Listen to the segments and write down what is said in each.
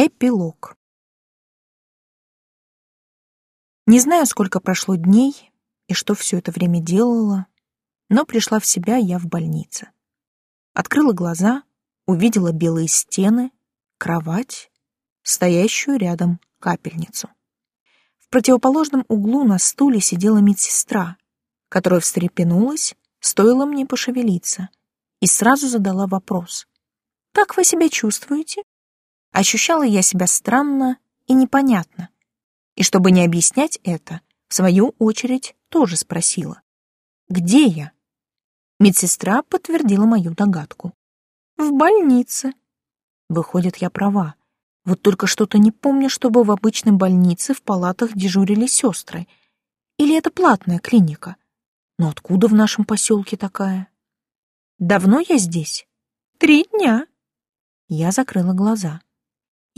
Эпилог. Не знаю, сколько прошло дней и что все это время делала, но пришла в себя я в больнице. Открыла глаза, увидела белые стены, кровать, стоящую рядом капельницу. В противоположном углу на стуле сидела медсестра, которая встрепенулась, стоило мне пошевелиться, и сразу задала вопрос. «Как вы себя чувствуете?» Ощущала я себя странно и непонятно. И чтобы не объяснять это, в свою очередь тоже спросила. «Где я?» Медсестра подтвердила мою догадку. «В больнице». Выходит, я права. Вот только что-то не помню, чтобы в обычной больнице в палатах дежурили сестры. Или это платная клиника? Но откуда в нашем поселке такая? Давно я здесь? Три дня. Я закрыла глаза.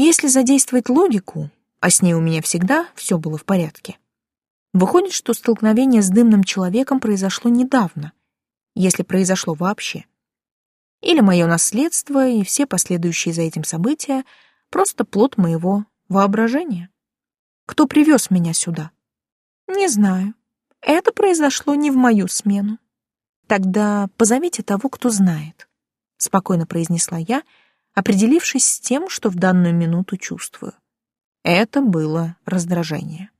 Если задействовать логику, а с ней у меня всегда все было в порядке, выходит, что столкновение с дымным человеком произошло недавно, если произошло вообще. Или мое наследство и все последующие за этим события просто плод моего воображения. Кто привез меня сюда? Не знаю. Это произошло не в мою смену. Тогда позовите того, кто знает, — спокойно произнесла я, — определившись с тем, что в данную минуту чувствую. Это было раздражение.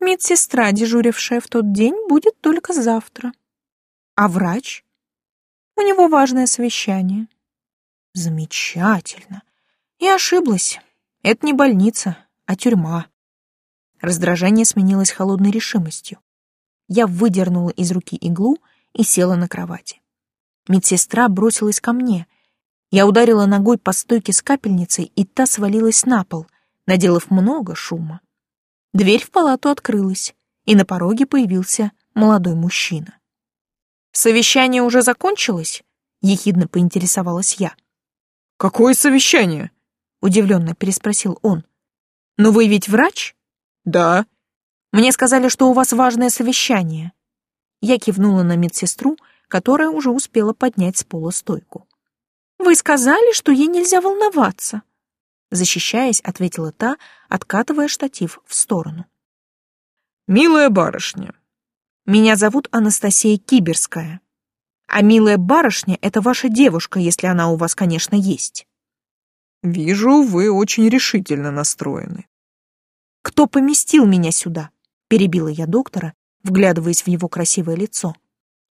Медсестра, дежурившая в тот день, будет только завтра. А врач? У него важное совещание. Замечательно. Я ошиблась. Это не больница, а тюрьма. Раздражение сменилось холодной решимостью. Я выдернула из руки иглу и села на кровати. Медсестра бросилась ко мне, я ударила ногой по стойке с капельницей, и та свалилась на пол, наделав много шума. Дверь в палату открылась, и на пороге появился молодой мужчина. «Совещание уже закончилось?» — ехидно поинтересовалась я. «Какое совещание?» — удивленно переспросил он. «Но вы ведь врач?» «Да». «Мне сказали, что у вас важное совещание». Я кивнула на медсестру, которая уже успела поднять с пола стойку. Вы сказали, что ей нельзя волноваться. Защищаясь, ответила та, откатывая штатив в сторону. Милая барышня. Меня зовут Анастасия Киберская. А милая барышня — это ваша девушка, если она у вас, конечно, есть. Вижу, вы очень решительно настроены. Кто поместил меня сюда? Перебила я доктора, вглядываясь в его красивое лицо.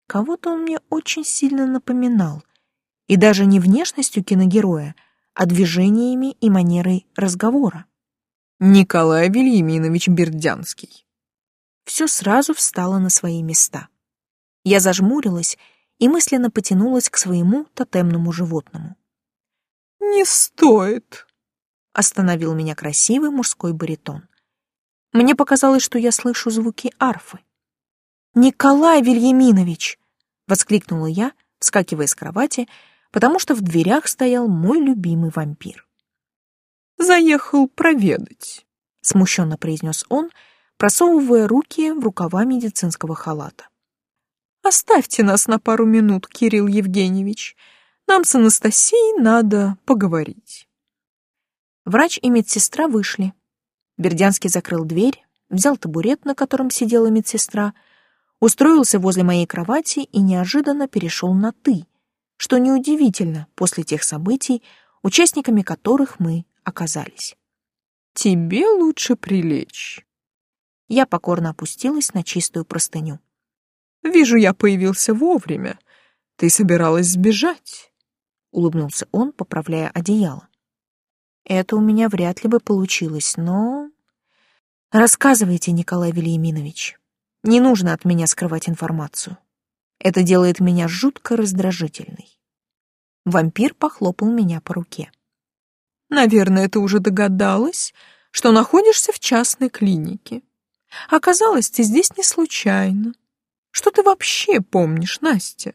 Кого-то он мне очень сильно напоминал — и даже не внешностью киногероя, а движениями и манерой разговора. Николай Вильяминович Бердянский. Все сразу встало на свои места. Я зажмурилась и мысленно потянулась к своему тотемному животному. «Не стоит», — остановил меня красивый мужской баритон. Мне показалось, что я слышу звуки арфы. «Николай Вильяминович!» — воскликнула я, вскакивая с кровати, — потому что в дверях стоял мой любимый вампир. «Заехал проведать», — смущенно произнес он, просовывая руки в рукава медицинского халата. «Оставьте нас на пару минут, Кирилл Евгеньевич. Нам с Анастасией надо поговорить». Врач и медсестра вышли. Бердянский закрыл дверь, взял табурет, на котором сидела медсестра, устроился возле моей кровати и неожиданно перешел на «ты», что неудивительно после тех событий, участниками которых мы оказались. «Тебе лучше прилечь». Я покорно опустилась на чистую простыню. «Вижу, я появился вовремя. Ты собиралась сбежать?» Улыбнулся он, поправляя одеяло. «Это у меня вряд ли бы получилось, но...» «Рассказывайте, Николай Вильяминович. Не нужно от меня скрывать информацию. Это делает меня жутко раздражительной. Вампир похлопал меня по руке. «Наверное, ты уже догадалась, что находишься в частной клинике. Оказалось, ты здесь не случайно. Что ты вообще помнишь, Настя?»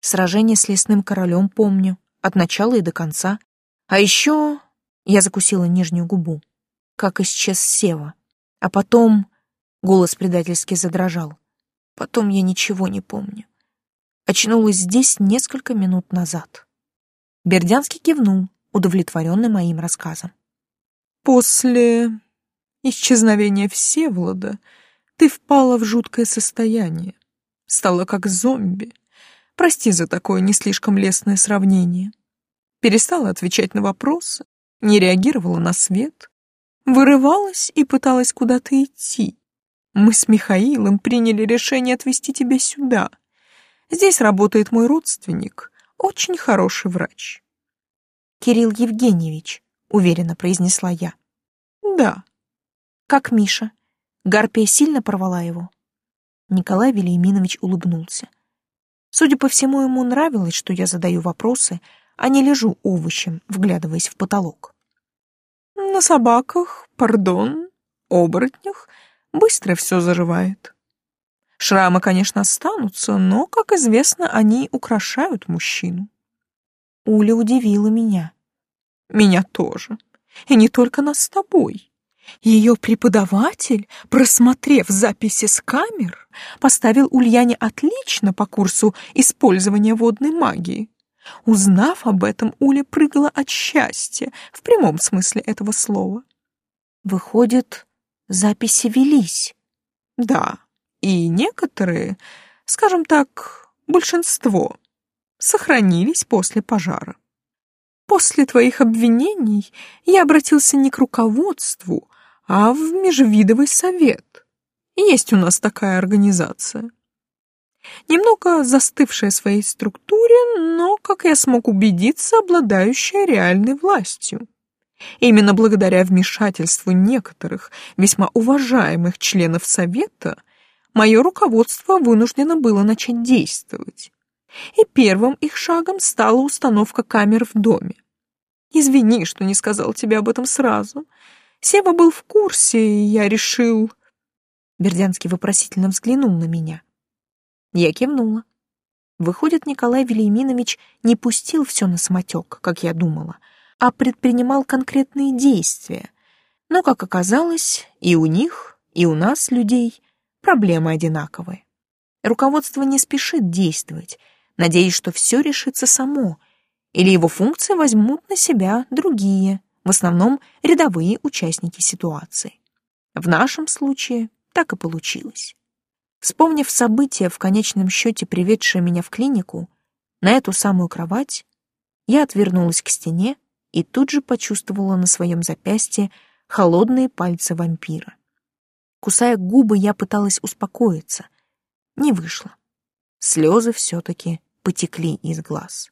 Сражение с лесным королем помню, от начала и до конца. А еще я закусила нижнюю губу, как исчез Сева. А потом голос предательски задрожал. Потом я ничего не помню. Очнулась здесь несколько минут назад. Бердянский кивнул, удовлетворенный моим рассказом. После исчезновения Всеволода ты впала в жуткое состояние, стала как зомби. Прости за такое не слишком лестное сравнение. Перестала отвечать на вопросы, не реагировала на свет, вырывалась и пыталась куда-то идти. Мы с Михаилом приняли решение отвезти тебя сюда. Здесь работает мой родственник, очень хороший врач. Кирилл Евгеньевич, уверенно произнесла я. Да. Как Миша? Гарпия сильно порвала его? Николай Велиминович улыбнулся. Судя по всему, ему нравилось, что я задаю вопросы, а не лежу овощем, вглядываясь в потолок. На собаках, пардон, оборотнях быстро все заживает. Шрамы, конечно, останутся, но, как известно, они украшают мужчину. Уля удивила меня. Меня тоже. И не только нас с тобой. Ее преподаватель, просмотрев записи с камер, поставил Ульяне отлично по курсу использования водной магии. Узнав об этом, Уля прыгала от счастья, в прямом смысле этого слова. Выходит, записи велись. Да, и некоторые, скажем так, большинство, сохранились после пожара. После твоих обвинений я обратился не к руководству, а в Межвидовый совет. Есть у нас такая организация. Немного застывшая в своей структуре, но, как я смог убедиться, обладающая реальной властью. Именно благодаря вмешательству некоторых весьма уважаемых членов Совета мое руководство вынуждено было начать действовать. И первым их шагом стала установка камер в доме. Извини, что не сказал тебе об этом сразу. Сева был в курсе, и я решил... Бердянский вопросительно взглянул на меня. Я кивнула. Выходит, Николай Велиминович не пустил все на самотек, как я думала, а предпринимал конкретные действия. Но, как оказалось, и у них, и у нас, людей, проблемы одинаковые. Руководство не спешит действовать, надеясь, что все решится само, или его функции возьмут на себя другие, в основном рядовые участники ситуации. В нашем случае так и получилось. Вспомнив события, в конечном счете приведшие меня в клинику, на эту самую кровать, я отвернулась к стене и тут же почувствовала на своем запястье холодные пальцы вампира. Кусая губы, я пыталась успокоиться. Не вышло. Слезы все-таки потекли из глаз.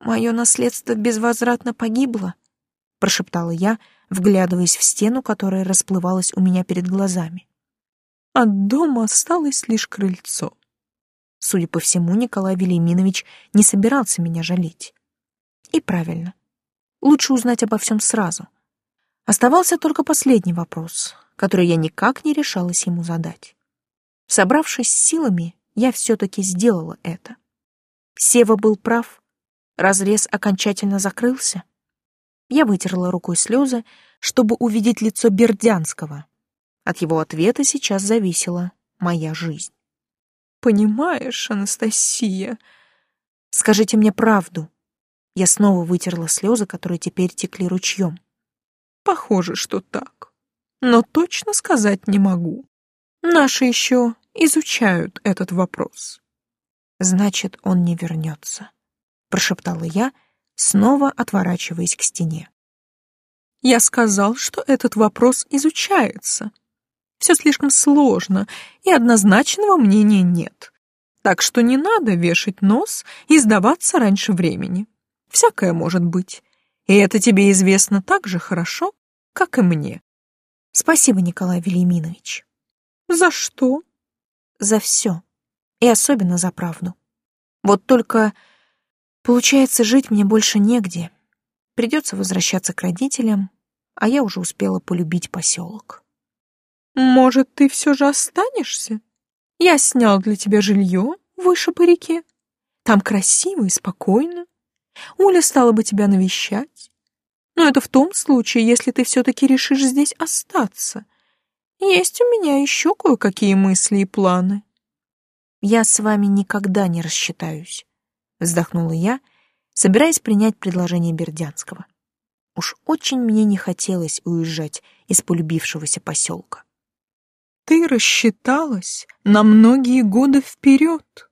«Мое наследство безвозвратно погибло», — прошептала я, вглядываясь в стену, которая расплывалась у меня перед глазами. От дома осталось лишь крыльцо. Судя по всему, Николай Велиминович не собирался меня жалеть. И правильно. Лучше узнать обо всем сразу. Оставался только последний вопрос, который я никак не решалась ему задать. Собравшись с силами, я все-таки сделала это. Сева был прав. Разрез окончательно закрылся. Я вытерла рукой слезы, чтобы увидеть лицо Бердянского, от его ответа сейчас зависела моя жизнь. «Понимаешь, Анастасия...» «Скажите мне правду». Я снова вытерла слезы, которые теперь текли ручьем. «Похоже, что так. Но точно сказать не могу. Наши еще изучают этот вопрос». «Значит, он не вернется», — прошептала я, снова отворачиваясь к стене. «Я сказал, что этот вопрос изучается», все слишком сложно, и однозначного мнения нет. Так что не надо вешать нос и сдаваться раньше времени. Всякое может быть. И это тебе известно так же хорошо, как и мне. Спасибо, Николай Велиминович. За что? За все. И особенно за правду. Вот только, получается, жить мне больше негде. Придется возвращаться к родителям, а я уже успела полюбить поселок. Может, ты все же останешься? Я снял для тебя жилье выше по реке. Там красиво и спокойно. Уля стала бы тебя навещать. Но это в том случае, если ты все-таки решишь здесь остаться. Есть у меня еще кое-какие мысли и планы. Я с вами никогда не рассчитаюсь, вздохнула я, собираясь принять предложение Бердянского. Уж очень мне не хотелось уезжать из полюбившегося поселка. Ты рассчиталась на многие годы вперед.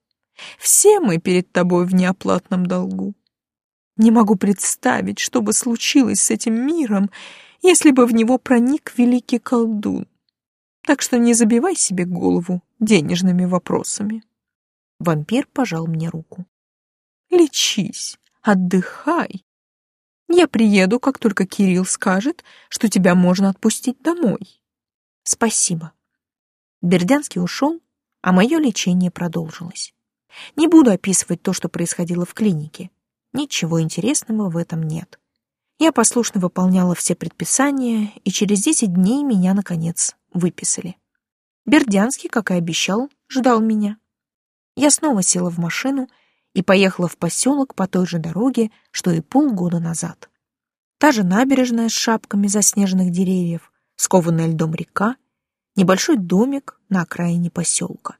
Все мы перед тобой в неоплатном долгу. Не могу представить, что бы случилось с этим миром, если бы в него проник великий колдун. Так что не забивай себе голову денежными вопросами. Вампир пожал мне руку. Лечись, отдыхай. Я приеду, как только Кирилл скажет, что тебя можно отпустить домой. Спасибо. Бердянский ушел, а мое лечение продолжилось. Не буду описывать то, что происходило в клинике. Ничего интересного в этом нет. Я послушно выполняла все предписания, и через десять дней меня, наконец, выписали. Бердянский, как и обещал, ждал меня. Я снова села в машину и поехала в поселок по той же дороге, что и полгода назад. Та же набережная с шапками заснеженных деревьев, скованная льдом река небольшой домик на окраине поселка,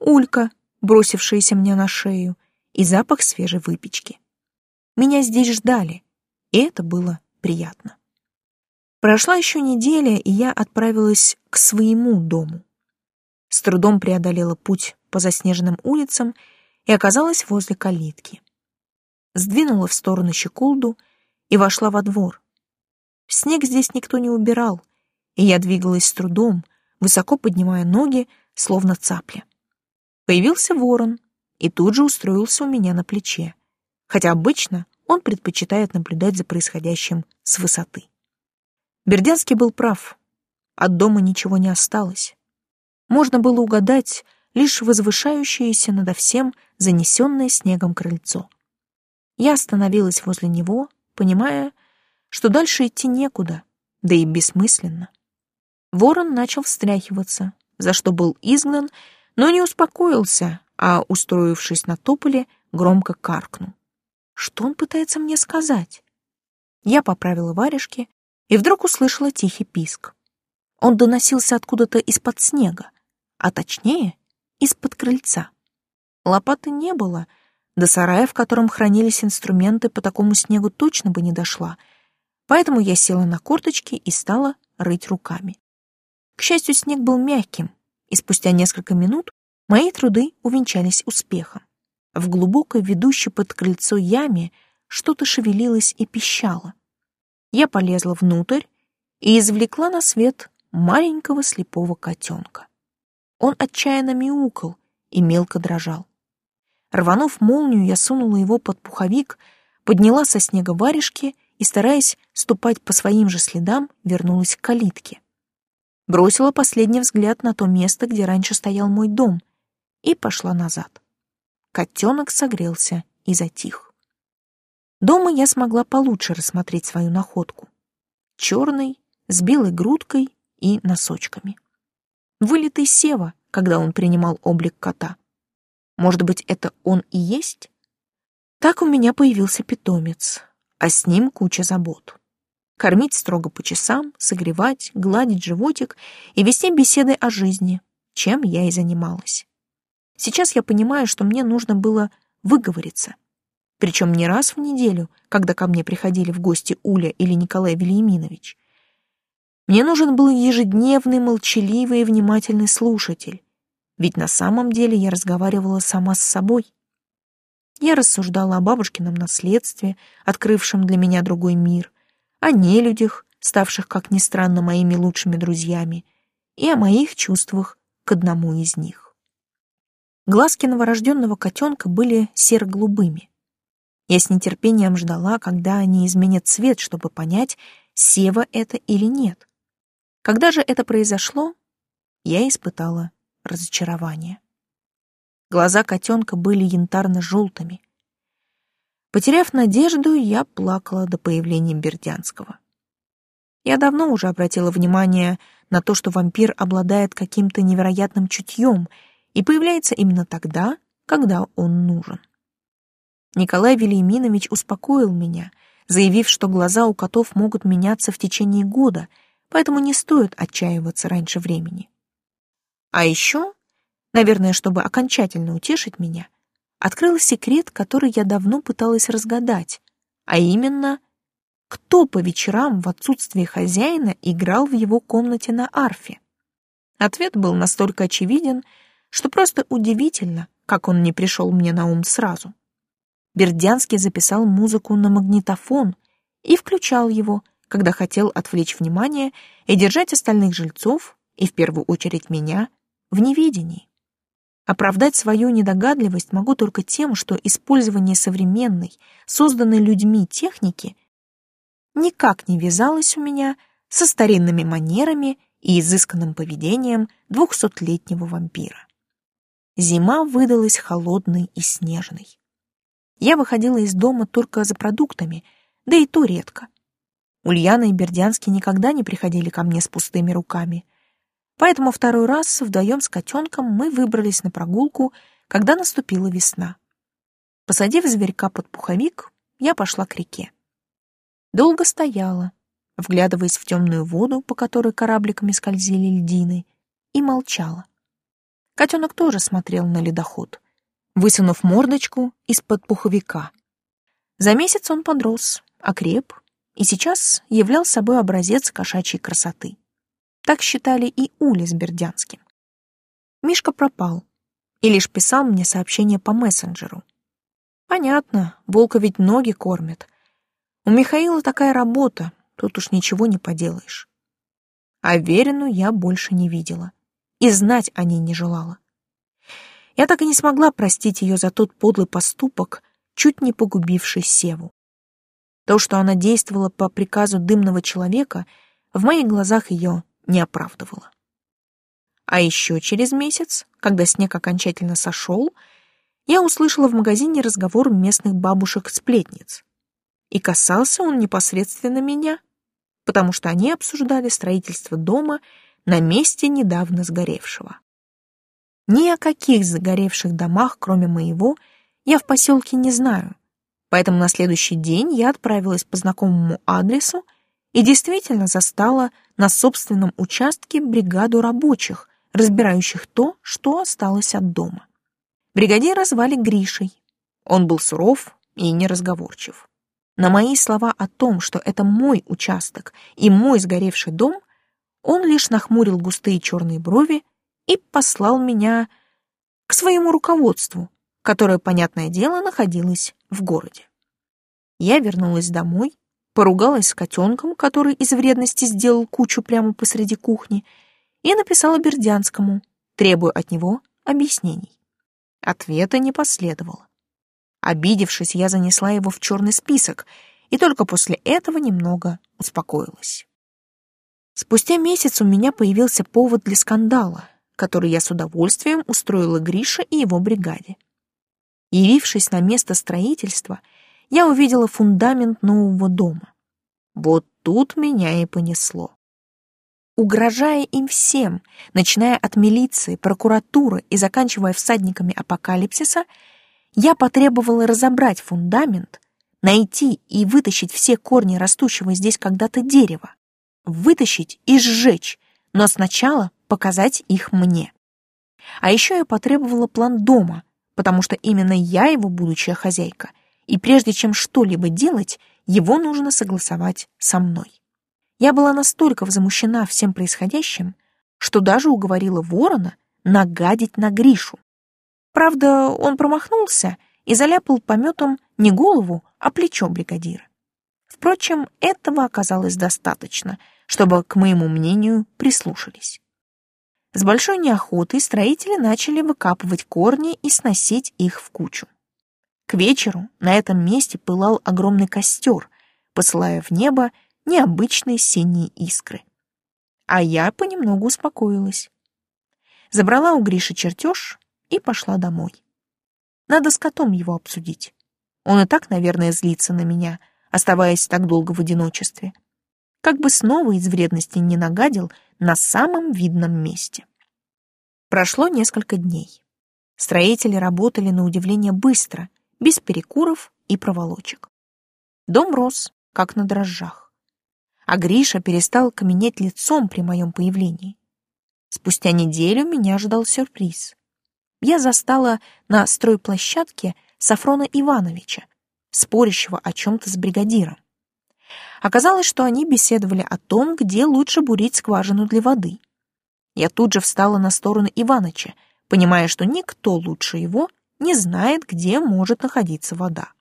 улька, бросившаяся мне на шею, и запах свежей выпечки. Меня здесь ждали, и это было приятно. Прошла еще неделя, и я отправилась к своему дому. С трудом преодолела путь по заснеженным улицам и оказалась возле калитки. Сдвинула в сторону щеколду и вошла во двор. Снег здесь никто не убирал, и я двигалась с трудом, высоко поднимая ноги, словно цапля. Появился ворон и тут же устроился у меня на плече, хотя обычно он предпочитает наблюдать за происходящим с высоты. Бердянский был прав. От дома ничего не осталось. Можно было угадать лишь возвышающееся надо всем занесенное снегом крыльцо. Я остановилась возле него, понимая, что дальше идти некуда, да и бессмысленно. Ворон начал встряхиваться, за что был изгнан, но не успокоился, а, устроившись на тополе, громко каркнул. Что он пытается мне сказать? Я поправила варежки и вдруг услышала тихий писк. Он доносился откуда-то из-под снега, а точнее, из-под крыльца. Лопаты не было, до сарая, в котором хранились инструменты, по такому снегу точно бы не дошла, поэтому я села на корточки и стала рыть руками. К счастью, снег был мягким, и спустя несколько минут мои труды увенчались успехом. В глубокой, ведущей под крыльцо яме, что-то шевелилось и пищало. Я полезла внутрь и извлекла на свет маленького слепого котенка. Он отчаянно мяукал и мелко дрожал. Рванув молнию, я сунула его под пуховик, подняла со снега варежки и, стараясь ступать по своим же следам, вернулась к калитке бросила последний взгляд на то место, где раньше стоял мой дом, и пошла назад. Котенок согрелся и затих. Дома я смогла получше рассмотреть свою находку. Черный, с белой грудкой и носочками. Вылитый Сева, когда он принимал облик кота. Может быть, это он и есть? Так у меня появился питомец, а с ним куча забот кормить строго по часам, согревать, гладить животик и вести беседы о жизни, чем я и занималась. Сейчас я понимаю, что мне нужно было выговориться. Причем не раз в неделю, когда ко мне приходили в гости Уля или Николай Вильяминович. Мне нужен был ежедневный, молчаливый и внимательный слушатель, ведь на самом деле я разговаривала сама с собой. Я рассуждала о бабушкином наследстве, открывшем для меня другой мир, о нелюдях, ставших, как ни странно, моими лучшими друзьями, и о моих чувствах к одному из них. Глазки новорожденного котенка были серо-голубыми. Я с нетерпением ждала, когда они изменят цвет, чтобы понять, Сева это или нет. Когда же это произошло, я испытала разочарование. Глаза котенка были янтарно-желтыми, Потеряв надежду, я плакала до появления Бердянского. Я давно уже обратила внимание на то, что вампир обладает каким-то невероятным чутьем и появляется именно тогда, когда он нужен. Николай Велиминович успокоил меня, заявив, что глаза у котов могут меняться в течение года, поэтому не стоит отчаиваться раньше времени. А еще, наверное, чтобы окончательно утешить меня, открыла секрет, который я давно пыталась разгадать, а именно кто по вечерам в отсутствие хозяина играл в его комнате на арфе. Ответ был настолько очевиден, что просто удивительно, как он не пришел мне на ум сразу. Бердянский записал музыку на магнитофон и включал его, когда хотел отвлечь внимание и держать остальных жильцов, и в первую очередь меня, в неведении. Оправдать свою недогадливость могу только тем, что использование современной, созданной людьми техники никак не вязалось у меня со старинными манерами и изысканным поведением двухсотлетнего вампира. Зима выдалась холодной и снежной. Я выходила из дома только за продуктами, да и то редко. Ульяна и Бердянский никогда не приходили ко мне с пустыми руками. Поэтому второй раз вдвоем с котенком мы выбрались на прогулку, когда наступила весна. Посадив зверька под пуховик, я пошла к реке. Долго стояла, вглядываясь в темную воду, по которой корабликами скользили льдины, и молчала. Котенок тоже смотрел на ледоход, высунув мордочку из-под пуховика. За месяц он подрос, окреп и сейчас являл собой образец кошачьей красоты. Так считали и Ули с Бердянским. Мишка пропал и лишь писал мне сообщение по мессенджеру. Понятно, волка ведь ноги кормят. У Михаила такая работа, Тут уж ничего не поделаешь. А Верину я больше не видела. И знать о ней не желала. Я так и не смогла простить ее за тот подлый поступок, чуть не погубивший Севу. То, что она действовала по приказу дымного человека, в моих глазах ее не оправдывало. А еще через месяц, когда снег окончательно сошел, я услышала в магазине разговор местных бабушек-сплетниц. И касался он непосредственно меня потому что они обсуждали строительство дома на месте недавно сгоревшего. Ни о каких загоревших домах, кроме моего, я в поселке не знаю, поэтому на следующий день я отправилась по знакомому адресу и действительно застала на собственном участке бригаду рабочих, разбирающих то, что осталось от дома. Бригадира звали Гришей. Он был суров и неразговорчив. На мои слова о том, что это мой участок и мой сгоревший дом, он лишь нахмурил густые черные брови и послал меня к своему руководству, которое, понятное дело, находилось в городе. Я вернулась домой, поругалась с котенком, который из вредности сделал кучу прямо посреди кухни, и написала Бердянскому, требуя от него объяснений. Ответа не последовало. Обидевшись, я занесла его в черный список, и только после этого немного успокоилась. Спустя месяц у меня появился повод для скандала, который я с удовольствием устроила Грише и его бригаде. Явившись на место строительства, я увидела фундамент нового дома. Вот тут меня и понесло. Угрожая им всем, начиная от милиции, прокуратуры и заканчивая всадниками апокалипсиса, я потребовала разобрать фундамент, найти и вытащить все корни растущего здесь когда-то дерева, вытащить и сжечь, но сначала показать их мне. А еще я потребовала план дома, потому что именно я его будущая хозяйка, и прежде чем что-либо делать, его нужно согласовать со мной. Я была настолько возмущена всем происходящим, что даже уговорила ворона нагадить на Гришу. Правда, он промахнулся и заляпал пометом не голову, а плечо бригадира. Впрочем, этого оказалось достаточно, чтобы к моему мнению прислушались. С большой неохотой строители начали выкапывать корни и сносить их в кучу. К вечеру на этом месте пылал огромный костер, посылая в небо необычные синие искры. А я понемногу успокоилась. Забрала у Гриши чертеж и пошла домой. Надо с котом его обсудить. Он и так, наверное, злится на меня, оставаясь так долго в одиночестве. Как бы снова из вредности не нагадил на самом видном месте. Прошло несколько дней. Строители работали на удивление быстро, без перекуров и проволочек. Дом рос, как на дрожжах. А Гриша перестал каменеть лицом при моем появлении. Спустя неделю меня ждал сюрприз я застала на стройплощадке Сафрона Ивановича, спорящего о чем-то с бригадиром. Оказалось, что они беседовали о том, где лучше бурить скважину для воды. Я тут же встала на сторону Иваныча, понимая, что никто лучше его не знает, где может находиться вода.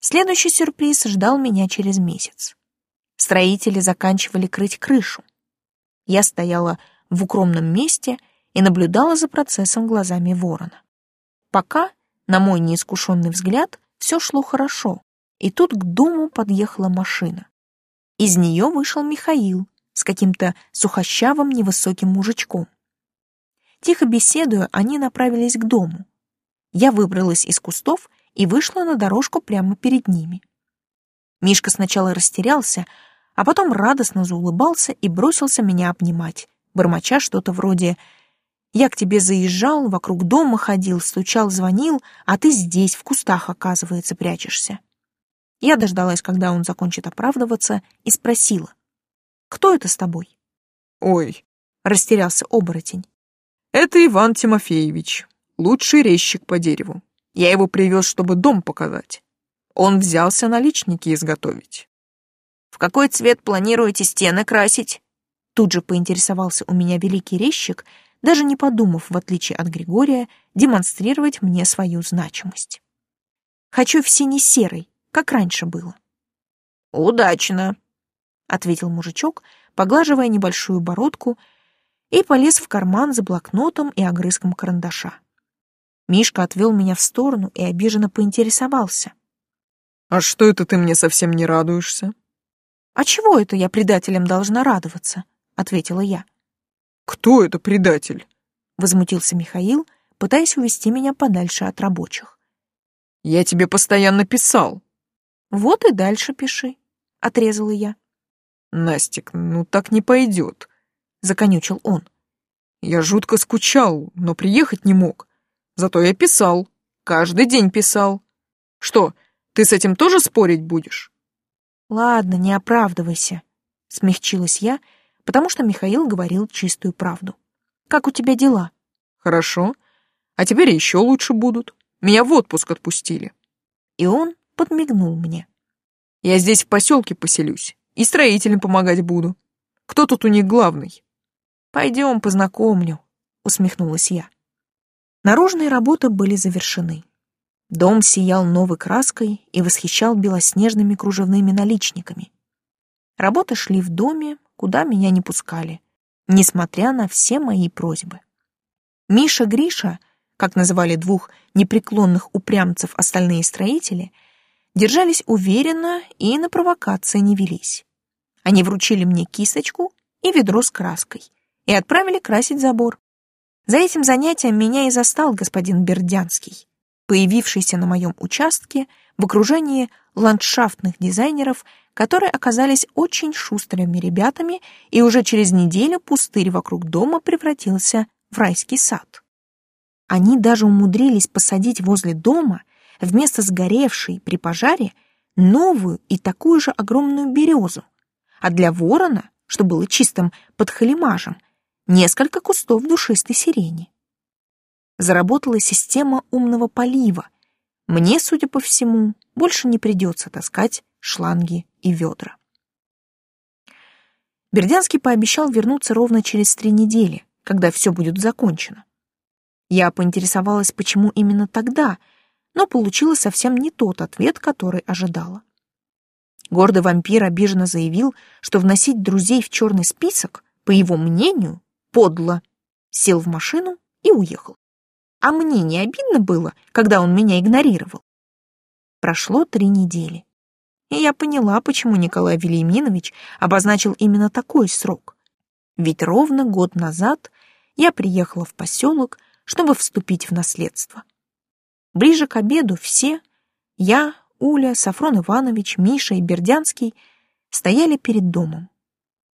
Следующий сюрприз ждал меня через месяц. Строители заканчивали крыть крышу. Я стояла в укромном месте и наблюдала за процессом глазами ворона. Пока, на мой неискушенный взгляд, все шло хорошо, и тут к дому подъехала машина. Из нее вышел Михаил с каким-то сухощавым невысоким мужичком. Тихо беседуя, они направились к дому. Я выбралась из кустов и вышла на дорожку прямо перед ними. Мишка сначала растерялся, а потом радостно заулыбался и бросился меня обнимать, бормоча что-то вроде «Я к тебе заезжал, вокруг дома ходил, стучал, звонил, а ты здесь, в кустах, оказывается, прячешься». Я дождалась, когда он закончит оправдываться, и спросила «Кто это с тобой?» «Ой», — растерялся оборотень. «Это Иван Тимофеевич, лучший резчик по дереву. Я его привез, чтобы дом показать. Он взялся наличники изготовить. «В какой цвет планируете стены красить?» Тут же поинтересовался у меня великий резчик, даже не подумав, в отличие от Григория, демонстрировать мне свою значимость. «Хочу в сине-серый, как раньше было». «Удачно», — ответил мужичок, поглаживая небольшую бородку, и полез в карман за блокнотом и огрызком карандаша. Мишка отвел меня в сторону и обиженно поинтересовался. «А что это ты мне совсем не радуешься?» «А чего это я предателям должна радоваться?» — ответила я. «Кто это предатель?» — возмутился Михаил, пытаясь увести меня подальше от рабочих. «Я тебе постоянно писал». «Вот и дальше пиши», — отрезала я. «Настик, ну так не пойдет», — законючил он. «Я жутко скучал, но приехать не мог. Зато я писал. Каждый день писал. Что, ты с этим тоже спорить будешь? Ладно, не оправдывайся, смягчилась я, потому что Михаил говорил чистую правду. Как у тебя дела? Хорошо. А теперь еще лучше будут. Меня в отпуск отпустили. И он подмигнул мне. Я здесь в поселке поселюсь и строителям помогать буду. Кто тут у них главный? Пойдем познакомлю, усмехнулась я. Наружные работы были завершены. Дом сиял новой краской и восхищал белоснежными кружевными наличниками. Работы шли в доме, куда меня не пускали, несмотря на все мои просьбы. Миша Гриша, как называли двух непреклонных упрямцев остальные строители, держались уверенно и на провокации не велись. Они вручили мне кисточку и ведро с краской и отправили красить забор. За этим занятием меня и застал господин Бердянский, появившийся на моем участке в окружении ландшафтных дизайнеров, которые оказались очень шустрыми ребятами, и уже через неделю пустырь вокруг дома превратился в райский сад. Они даже умудрились посадить возле дома вместо сгоревшей при пожаре новую и такую же огромную березу, а для ворона, что было чистым подхалимажем, несколько кустов душистой сирени. Заработала система умного полива. Мне, судя по всему, больше не придется таскать шланги и ведра. Бердянский пообещал вернуться ровно через три недели, когда все будет закончено. Я поинтересовалась, почему именно тогда, но получила совсем не тот ответ, который ожидала. Гордый вампир обиженно заявил, что вносить друзей в черный список, по его мнению, подло. Сел в машину и уехал. А мне не обидно было, когда он меня игнорировал. Прошло три недели. И я поняла, почему Николай Велиминович обозначил именно такой срок. Ведь ровно год назад я приехала в поселок, чтобы вступить в наследство. Ближе к обеду все, я, Уля, Сафрон Иванович, Миша и Бердянский, стояли перед домом.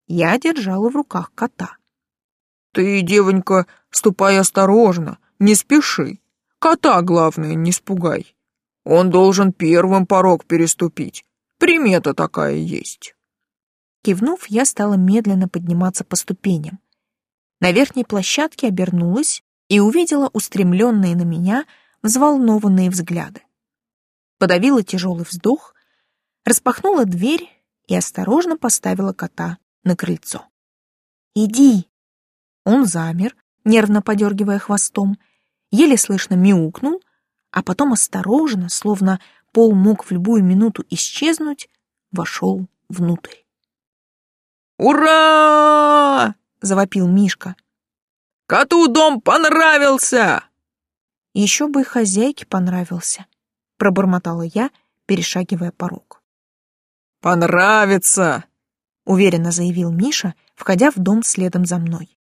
Я держала в руках кота. Ты, девонька, ступай осторожно, не спеши. Кота, главное, не спугай. Он должен первым порог переступить. Примета такая есть. Кивнув, я стала медленно подниматься по ступеням. На верхней площадке обернулась и увидела устремленные на меня взволнованные взгляды. Подавила тяжелый вздох, распахнула дверь и осторожно поставила кота на крыльцо. «Иди!» Он замер, нервно подергивая хвостом, еле слышно мяукнул, а потом осторожно, словно пол мог в любую минуту исчезнуть, вошел внутрь. «Ура!» — завопил Мишка. «Коту дом понравился!» «Еще бы и хозяйке понравился», — пробормотала я, перешагивая порог. «Понравится!» — уверенно заявил Миша, входя в дом следом за мной.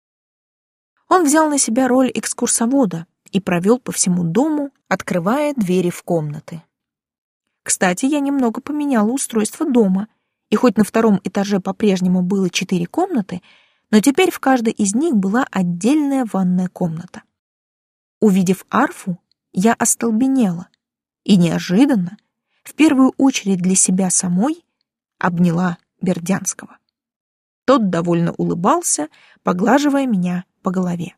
Он взял на себя роль экскурсовода и провел по всему дому, открывая двери в комнаты. Кстати, я немного поменяла устройство дома, и хоть на втором этаже по-прежнему было четыре комнаты, но теперь в каждой из них была отдельная ванная комната. Увидев арфу, я остолбенела и неожиданно, в первую очередь для себя самой, обняла Бердянского. Тот довольно улыбался, поглаживая меня по голове.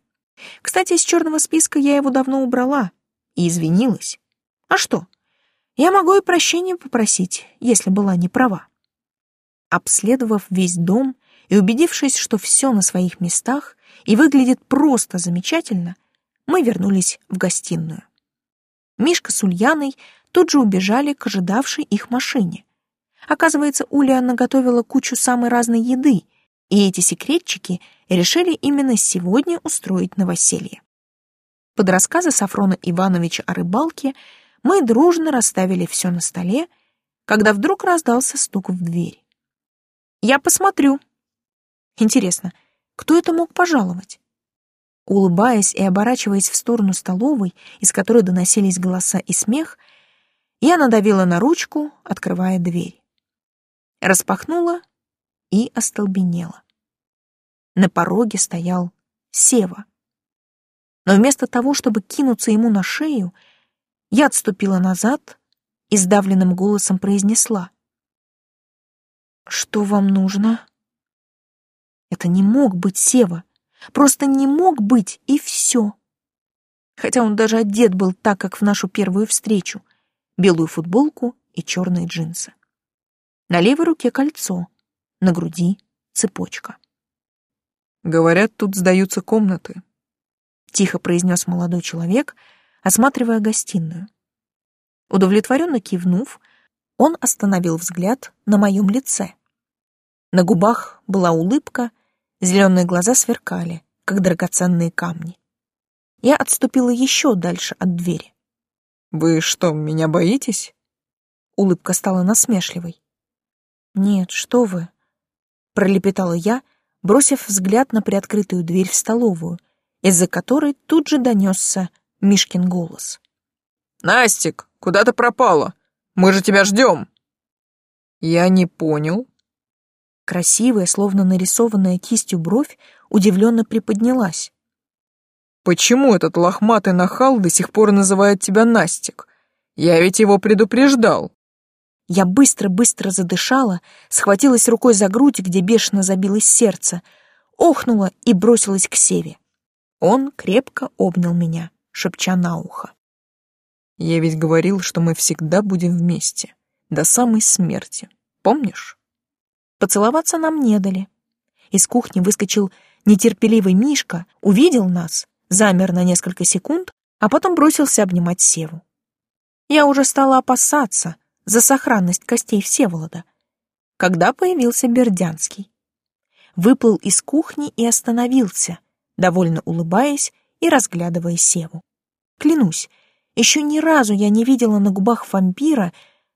Кстати, из черного списка я его давно убрала и извинилась. А что? Я могу и прощения попросить, если была не права. Обследовав весь дом и убедившись, что все на своих местах и выглядит просто замечательно, мы вернулись в гостиную. Мишка с Ульяной тут же убежали к ожидавшей их машине. Оказывается, Уля наготовила кучу самой разной еды, и эти секретчики решили именно сегодня устроить новоселье. Под рассказы Сафрона Ивановича о рыбалке мы дружно расставили все на столе, когда вдруг раздался стук в дверь. «Я посмотрю». Интересно, кто это мог пожаловать? Улыбаясь и оборачиваясь в сторону столовой, из которой доносились голоса и смех, я надавила на ручку, открывая дверь. Распахнула и остолбенела. На пороге стоял Сева. Но вместо того, чтобы кинуться ему на шею, я отступила назад и сдавленным голосом произнесла. «Что вам нужно?» Это не мог быть Сева. Просто не мог быть, и все. Хотя он даже одет был так, как в нашу первую встречу. Белую футболку и черные джинсы. На левой руке кольцо, на груди цепочка. «Говорят, тут сдаются комнаты», — тихо произнес молодой человек, осматривая гостиную. Удовлетворенно кивнув, он остановил взгляд на моем лице. На губах была улыбка, Зеленые глаза сверкали, как драгоценные камни. Я отступила еще дальше от двери. «Вы что, меня боитесь?» Улыбка стала насмешливой. «Нет, что вы!» Пролепетала я, бросив взгляд на приоткрытую дверь в столовую, из-за которой тут же донесся Мишкин голос. «Настик, куда ты пропала? Мы же тебя ждем!» «Я не понял», Красивая, словно нарисованная кистью бровь, удивленно приподнялась. «Почему этот лохматый нахал до сих пор называет тебя Настик? Я ведь его предупреждал». Я быстро-быстро задышала, схватилась рукой за грудь, где бешено забилось сердце, охнула и бросилась к Севе. Он крепко обнял меня, шепча на ухо. «Я ведь говорил, что мы всегда будем вместе, до самой смерти, помнишь?» Поцеловаться нам не дали. Из кухни выскочил нетерпеливый Мишка, увидел нас, замер на несколько секунд, а потом бросился обнимать Севу. Я уже стала опасаться за сохранность костей Всеволода, когда появился Бердянский. Выплыл из кухни и остановился, довольно улыбаясь и разглядывая Севу. Клянусь, еще ни разу я не видела на губах вампира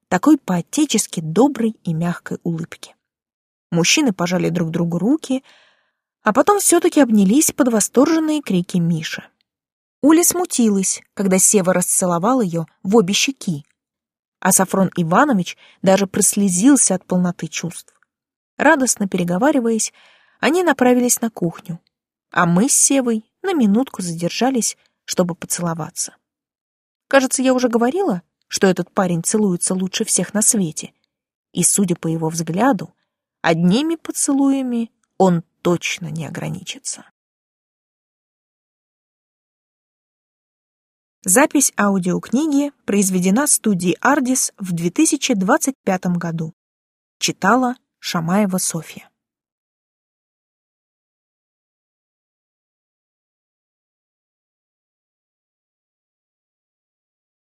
такой по-отечески доброй и мягкой улыбки. Мужчины пожали друг другу руки, а потом все-таки обнялись под восторженные крики Миши. Уля смутилась, когда Сева расцеловал ее в обе щеки, а Сафрон Иванович даже прослезился от полноты чувств. Радостно переговариваясь, они направились на кухню, а мы с Севой на минутку задержались, чтобы поцеловаться. Кажется, я уже говорила, что этот парень целуется лучше всех на свете, и, судя по его взгляду, Одними поцелуями он точно не ограничится. Запись аудиокниги произведена студией «Ардис» в 2025 году. Читала Шамаева Софья.